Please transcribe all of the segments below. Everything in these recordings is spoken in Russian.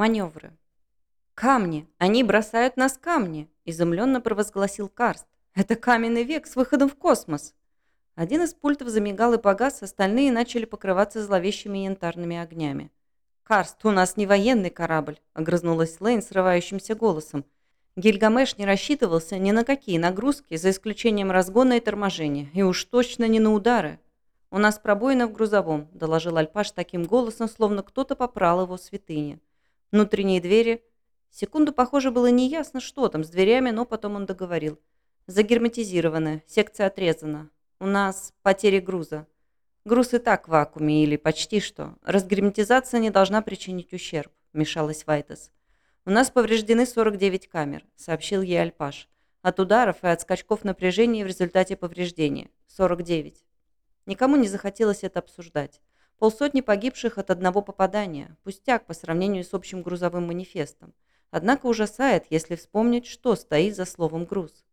Маневры. «Камни! Они бросают нас камни!» – изумленно провозгласил Карст. «Это каменный век с выходом в космос!» Один из пультов замигал и погас, остальные начали покрываться зловещими янтарными огнями. «Карст, у нас не военный корабль!» – огрызнулась Лейн срывающимся голосом. Гильгамеш не рассчитывался ни на какие нагрузки, за исключением разгона и торможения, и уж точно не на удары. «У нас пробоина в грузовом», – доложил Альпаш таким голосом, словно кто-то попрал его святыни. Внутренние двери. Секунду, похоже, было неясно, что там с дверями, но потом он договорил. Загерметизированы, секция отрезана. У нас потери груза. Груз и так в вакууме или почти что. Разгерметизация не должна причинить ущерб, вмешалась Вайтес. У нас повреждены 49 камер, сообщил ей Альпаш. От ударов и от скачков напряжения в результате повреждения. 49. Никому не захотелось это обсуждать. Полсотни погибших от одного попадания. Пустяк по сравнению с общим грузовым манифестом. Однако ужасает, если вспомнить, что стоит за словом «груз».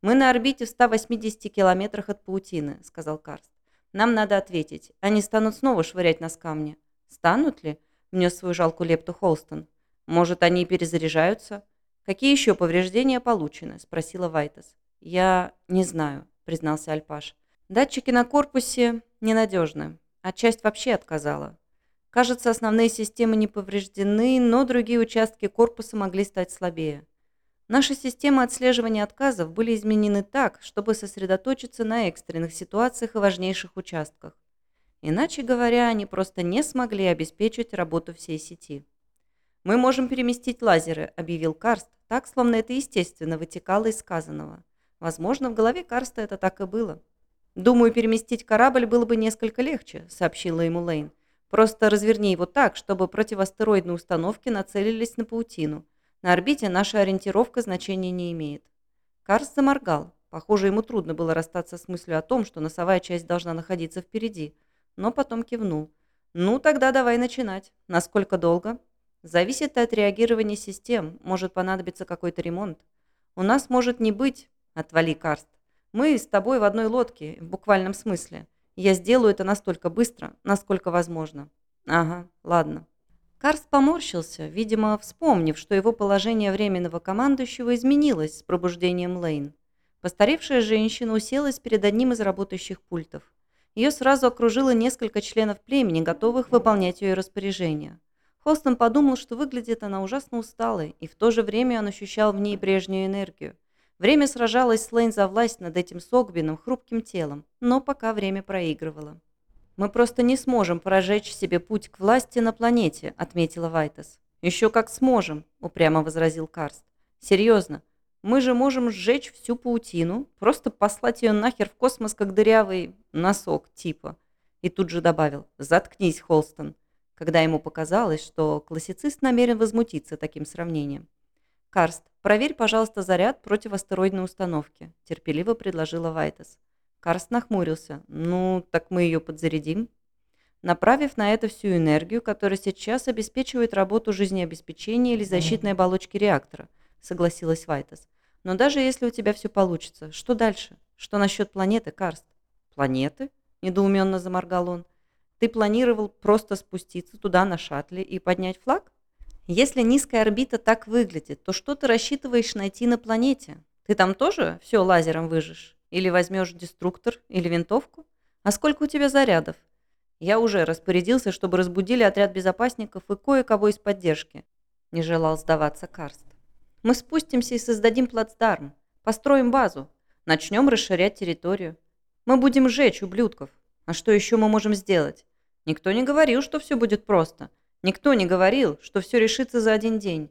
«Мы на орбите в 180 километрах от паутины», — сказал Карст. «Нам надо ответить. Они станут снова швырять нас камни». «Станут ли?» — внес свою жалкую лепту Холстон. «Может, они перезаряжаются?» «Какие еще повреждения получены?» — спросила Вайтас. «Я не знаю», — признался Альпаш. «Датчики на корпусе ненадежны а часть вообще отказала. Кажется, основные системы не повреждены, но другие участки корпуса могли стать слабее. Наши системы отслеживания отказов были изменены так, чтобы сосредоточиться на экстренных ситуациях и важнейших участках. Иначе говоря, они просто не смогли обеспечить работу всей сети. «Мы можем переместить лазеры», – объявил Карст, так, словно это естественно вытекало из сказанного. Возможно, в голове Карста это так и было. «Думаю, переместить корабль было бы несколько легче», — сообщила ему Лейн. «Просто разверни его так, чтобы противоастероидные установки нацелились на паутину. На орбите наша ориентировка значения не имеет». Карс заморгал. Похоже, ему трудно было расстаться с мыслью о том, что носовая часть должна находиться впереди. Но потом кивнул. «Ну, тогда давай начинать. Насколько долго?» «Зависит от реагирования систем. Может понадобиться какой-то ремонт. У нас может не быть...» «Отвали, Карст. Мы с тобой в одной лодке, в буквальном смысле. Я сделаю это настолько быстро, насколько возможно. Ага, ладно. Карс поморщился, видимо, вспомнив, что его положение временного командующего изменилось с пробуждением Лейн. Постаревшая женщина уселась перед одним из работающих пультов. Ее сразу окружило несколько членов племени, готовых выполнять ее распоряжения. Холстон подумал, что выглядит она ужасно усталой, и в то же время он ощущал в ней прежнюю энергию. Время сражалось с Лейн за власть над этим Согбиным хрупким телом, но пока время проигрывало. «Мы просто не сможем прожечь себе путь к власти на планете», — отметила Вайтес. «Еще как сможем», — упрямо возразил Карст. «Серьезно, мы же можем сжечь всю паутину, просто послать ее нахер в космос, как дырявый носок типа». И тут же добавил «Заткнись, Холстон», когда ему показалось, что классицист намерен возмутиться таким сравнением. «Карст, проверь, пожалуйста, заряд противостероидной установки», – терпеливо предложила Вайтес. Карст нахмурился. «Ну, так мы ее подзарядим». Направив на это всю энергию, которая сейчас обеспечивает работу жизнеобеспечения или защитной оболочки реактора, согласилась Вайтес. Но даже если у тебя все получится, что дальше? Что насчет планеты, Карст? Планеты? Недоуменно заморгал он. Ты планировал просто спуститься туда на шаттле и поднять флаг? Если низкая орбита так выглядит, то что ты рассчитываешь найти на планете? Ты там тоже все лазером выжишь? Или возьмешь деструктор или винтовку? А сколько у тебя зарядов? Я уже распорядился, чтобы разбудили отряд безопасников и кое-кого из поддержки. Не желал сдаваться Карст. Мы спустимся и создадим плацдарм. Построим базу. Начнем расширять территорию. Мы будем сжечь ублюдков. А что еще мы можем сделать? Никто не говорил, что все будет просто. Никто не говорил, что все решится за один день.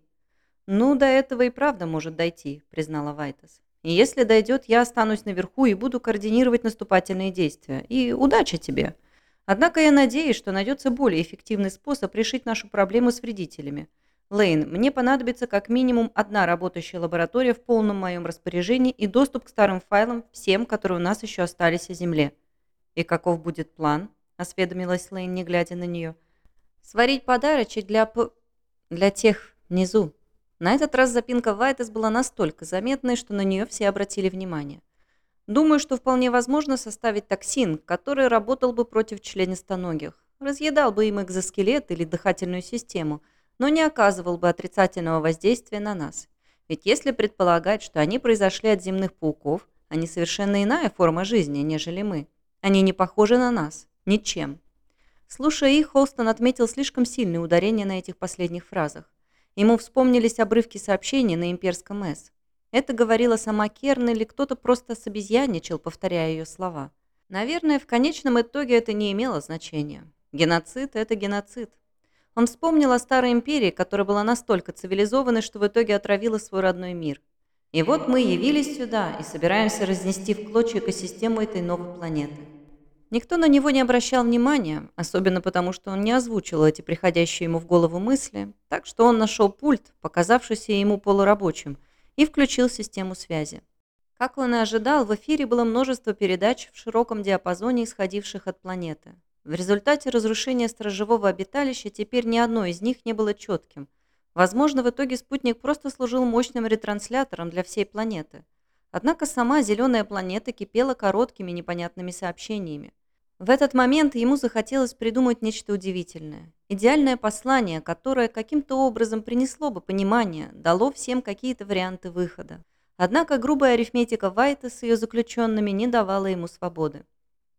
Ну, до этого и правда может дойти, признала Вайтас. И если дойдет, я останусь наверху и буду координировать наступательные действия. И удачи тебе. Однако я надеюсь, что найдется более эффективный способ решить нашу проблему с вредителями. Лейн, мне понадобится как минимум одна работающая лаборатория в полном моем распоряжении и доступ к старым файлам всем, которые у нас еще остались о Земле. И каков будет план? Осведомилась Лейн, не глядя на нее. Сварить подарочек для п... для тех внизу. На этот раз запинка Вайтес была настолько заметной, что на нее все обратили внимание. Думаю, что вполне возможно составить токсин, который работал бы против членистоногих. Разъедал бы им экзоскелет или дыхательную систему, но не оказывал бы отрицательного воздействия на нас. Ведь если предполагать, что они произошли от земных пауков, они совершенно иная форма жизни, нежели мы. Они не похожи на нас. Ничем. Слушая их, Холстон отметил слишком сильное ударение на этих последних фразах. Ему вспомнились обрывки сообщений на имперском «С». Это говорила сама Керн или кто-то просто собезьяничал, повторяя ее слова. Наверное, в конечном итоге это не имело значения. Геноцид – это геноцид. Он вспомнил о Старой Империи, которая была настолько цивилизованной, что в итоге отравила свой родной мир. И вот мы явились сюда и собираемся разнести в клочья экосистему этой новой планеты. Никто на него не обращал внимания, особенно потому, что он не озвучил эти приходящие ему в голову мысли, так что он нашел пульт, показавшийся ему полурабочим, и включил систему связи. Как он и ожидал, в эфире было множество передач в широком диапазоне, исходивших от планеты. В результате разрушения сторожевого обиталища теперь ни одно из них не было четким. Возможно, в итоге спутник просто служил мощным ретранслятором для всей планеты. Однако сама зеленая планета кипела короткими непонятными сообщениями. В этот момент ему захотелось придумать нечто удивительное. Идеальное послание, которое каким-то образом принесло бы понимание, дало всем какие-то варианты выхода. Однако грубая арифметика Вайта с ее заключенными не давала ему свободы.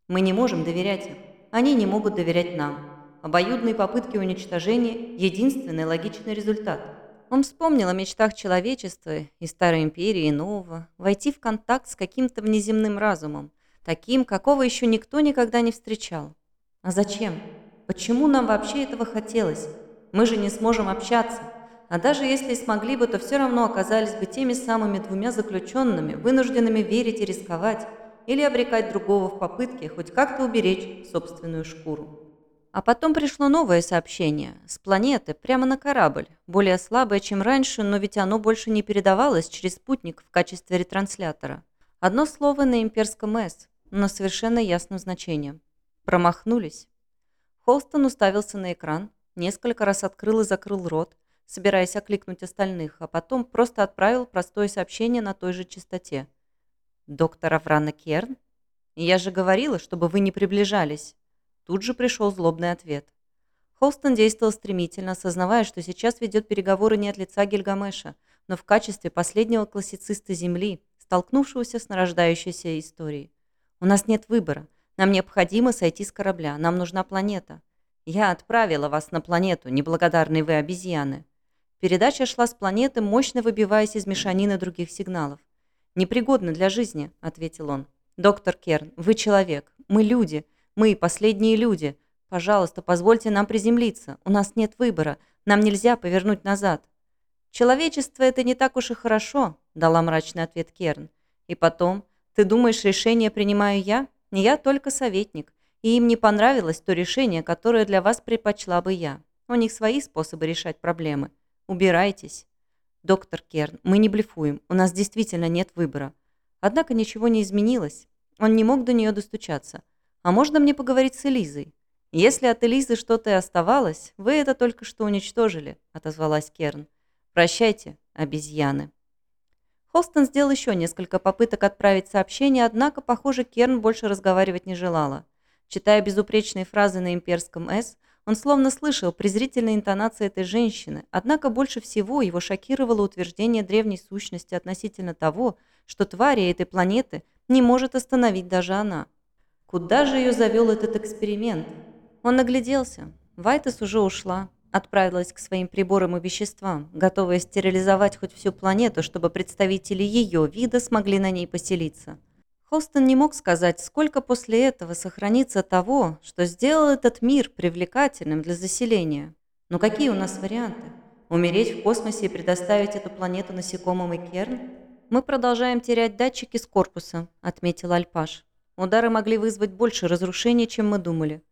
«Мы не можем доверять им. Они не могут доверять нам. Обоюдные попытки уничтожения – единственный логичный результат». Он вспомнил о мечтах человечества и Старой Империи, и Нового, войти в контакт с каким-то внеземным разумом – таким, какого еще никто никогда не встречал. А зачем? Почему нам вообще этого хотелось? Мы же не сможем общаться. А даже если и смогли бы, то все равно оказались бы теми самыми двумя заключенными, вынужденными верить и рисковать, или обрекать другого в попытке хоть как-то уберечь собственную шкуру. А потом пришло новое сообщение с планеты прямо на корабль, более слабое, чем раньше, но ведь оно больше не передавалось через спутник в качестве ретранслятора. Одно слово на имперском «С», но совершенно ясным значением. Промахнулись. Холстон уставился на экран, несколько раз открыл и закрыл рот, собираясь окликнуть остальных, а потом просто отправил простое сообщение на той же частоте. «Доктор Аврана Керн? Я же говорила, чтобы вы не приближались». Тут же пришел злобный ответ. Холстон действовал стремительно, осознавая, что сейчас ведет переговоры не от лица Гильгамеша, но в качестве последнего классициста Земли, столкнувшегося с нарождающейся историей. У нас нет выбора. Нам необходимо сойти с корабля. Нам нужна планета. Я отправила вас на планету, неблагодарные вы обезьяны. Передача шла с планеты, мощно выбиваясь из мешанины других сигналов. «Непригодны для жизни», — ответил он. «Доктор Керн, вы человек. Мы люди. Мы последние люди. Пожалуйста, позвольте нам приземлиться. У нас нет выбора. Нам нельзя повернуть назад». «Человечество — это не так уж и хорошо», — дала мрачный ответ Керн. «И потом, ты думаешь, решение принимаю я? Не я только советник. И им не понравилось то решение, которое для вас предпочла бы я. У них свои способы решать проблемы. Убирайтесь. Доктор Керн, мы не блефуем. У нас действительно нет выбора. Однако ничего не изменилось. Он не мог до нее достучаться. А можно мне поговорить с Элизой? Если от Элизы что-то и оставалось, вы это только что уничтожили, отозвалась Керн. Прощайте, обезьяны. Холстон сделал еще несколько попыток отправить сообщение, однако, похоже, Керн больше разговаривать не желала. Читая безупречные фразы на имперском «С», он словно слышал презрительные интонации этой женщины, однако больше всего его шокировало утверждение древней сущности относительно того, что твари этой планеты не может остановить даже она. Куда же ее завел этот эксперимент? Он нагляделся. Вайтес уже ушла отправилась к своим приборам и веществам, готовая стерилизовать хоть всю планету, чтобы представители ее вида смогли на ней поселиться. Холстон не мог сказать, сколько после этого сохранится того, что сделал этот мир привлекательным для заселения. Но какие у нас варианты? Умереть в космосе и предоставить эту планету насекомым и керн? Мы продолжаем терять датчики с корпуса, отметил Альпаш. Удары могли вызвать больше разрушений, чем мы думали.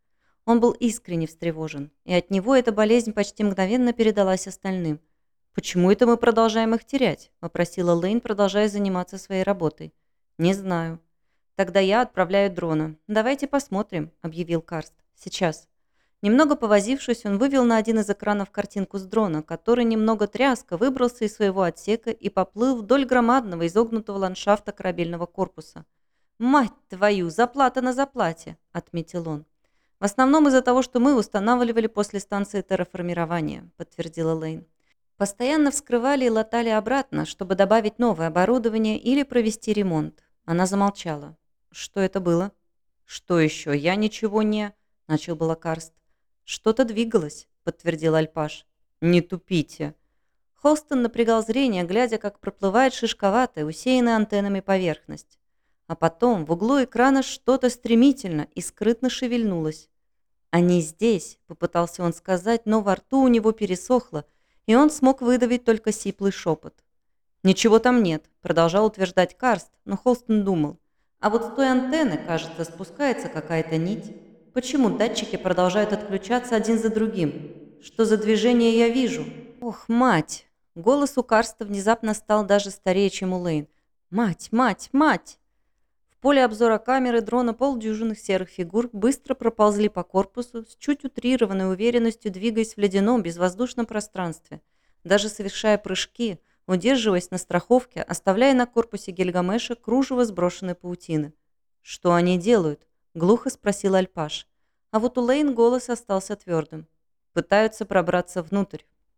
Он был искренне встревожен, и от него эта болезнь почти мгновенно передалась остальным. «Почему это мы продолжаем их терять?» – вопросила Лейн, продолжая заниматься своей работой. «Не знаю». «Тогда я отправляю дрона. Давайте посмотрим», – объявил Карст. «Сейчас». Немного повозившись, он вывел на один из экранов картинку с дрона, который немного тряска выбрался из своего отсека и поплыл вдоль громадного изогнутого ландшафта корабельного корпуса. «Мать твою, заплата на заплате!» – отметил он. В основном из-за того, что мы устанавливали после станции терраформирования», – подтвердила Лейн. Постоянно вскрывали и латали обратно, чтобы добавить новое оборудование или провести ремонт. Она замолчала. «Что это было?» «Что еще? Я ничего не...» – начал было Карст. «Что-то двигалось», – подтвердил Альпаш. «Не тупите». Холстон напрягал зрение, глядя, как проплывает шишковатая, усеянная антеннами поверхность. А потом в углу экрана что-то стремительно и скрытно шевельнулось. «Они здесь», — попытался он сказать, но во рту у него пересохло, и он смог выдавить только сиплый шепот. «Ничего там нет», — продолжал утверждать Карст, но Холстон думал. «А вот с той антенны, кажется, спускается какая-то нить. Почему датчики продолжают отключаться один за другим? Что за движение я вижу?» «Ох, мать!» Голос у Карста внезапно стал даже старее, чем у Лейн. «Мать, мать, мать!» Поле обзора камеры дрона полдюжины серых фигур быстро проползли по корпусу с чуть утрированной уверенностью, двигаясь в ледяном безвоздушном пространстве, даже совершая прыжки, удерживаясь на страховке, оставляя на корпусе Гильгамеша кружево сброшенной паутины. «Что они делают?» – глухо спросил Альпаш. А вот у Лейн голос остался твердым. «Пытаются пробраться внутрь»,